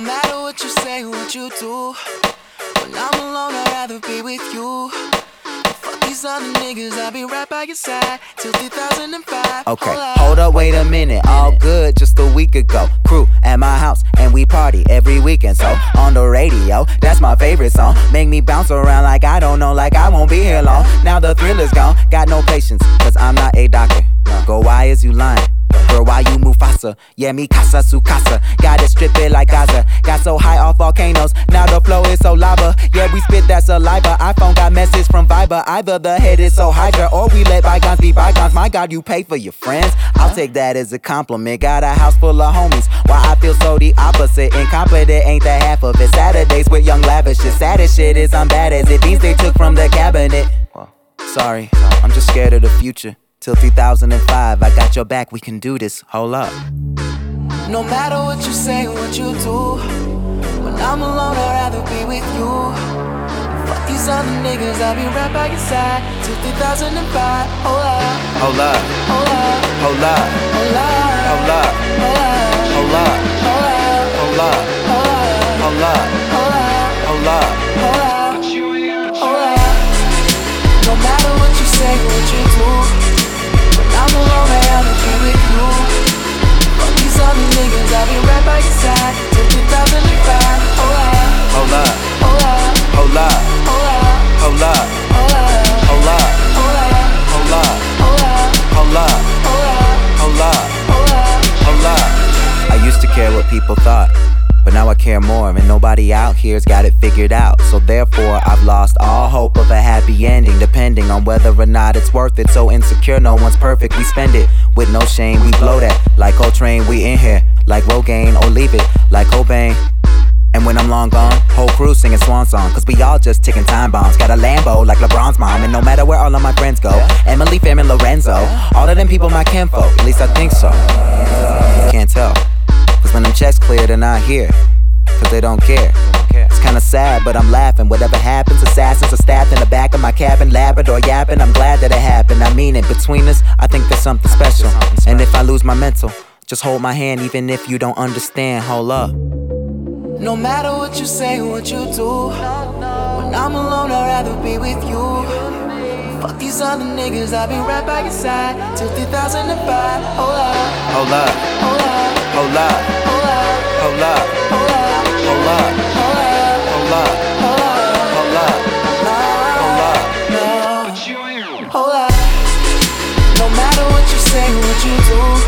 matter what you say, what you do. When I'm alone, I'd rather be with you. Fuck these other niggas, I'll be right by your side till 2005. Okay, Hold up. hold up, wait a minute. All good just a week ago. Crew at my house, and we party every weekend. So on the radio, that's my favorite song. Make me bounce around like I don't know, like I won't be here long. Now the thrill is gone. Got no patience, cause I'm not a doctor. Go, why is you lying? Girl, why you Mufasa? Yeah, me casa su casa. Got it strip it like Gaza. Got so high off volcanoes. Now the flow is so lava. Yeah, we spit that saliva. iPhone got message from Viber. Either the head is so hydra or we let bygones be bygones. My God, you pay for your friends. I'll take that as a compliment. Got a house full of homies. Why I feel so the opposite. Incompetent ain't the half of it. Saturdays with young lavish. The saddest shit is I'm bad as it. These they took from the cabinet. Sorry, I'm just scared of the future. Till 2005, I got your back, we can do this. Hold up. No matter what you say, what you do. When I'm alone, I'd rather be with you. Fuck these other niggas, I'll be right by your side till 2005. Hold up, Hold up, hold up, hold up, hold up, people thought. But now I care more, and nobody out here's got it figured out. So therefore, I've lost all hope of a happy ending, depending on whether or not it's worth it. So insecure, no one's perfect. We spend it with no shame. We blow that like Coltrane. We in here like Rogaine, or leave it like Cobain. And when I'm long gone, whole crew singing swan song. Cause we all just ticking time bombs. Got a Lambo like LeBron's mom. And no matter where all of my friends go, Emily, Fam, and Lorenzo, all of them people my kinfolk. At least I think so. Can't tell. Cause when them checks clear, they're not here. Cause they don't care. It's kinda sad, but I'm laughing. Whatever happens, assassins are stabbed in the back of my cabin, Labrador yapping. I'm glad that it happened. I mean it. Between us, I think there's something special. And if I lose my mental, just hold my hand, even if you don't understand. Hold up. No matter what you say, what you do. When I'm alone, I'd rather be with you. These other niggas, I'll be right by your side till 2005. Hold up, Hold up. hold up, Hold up. hold up, Hold up. hold up, Hold up. hold up, Hold up. hold up, Hold up. Hold up. hold up. No matter what you say, what you do.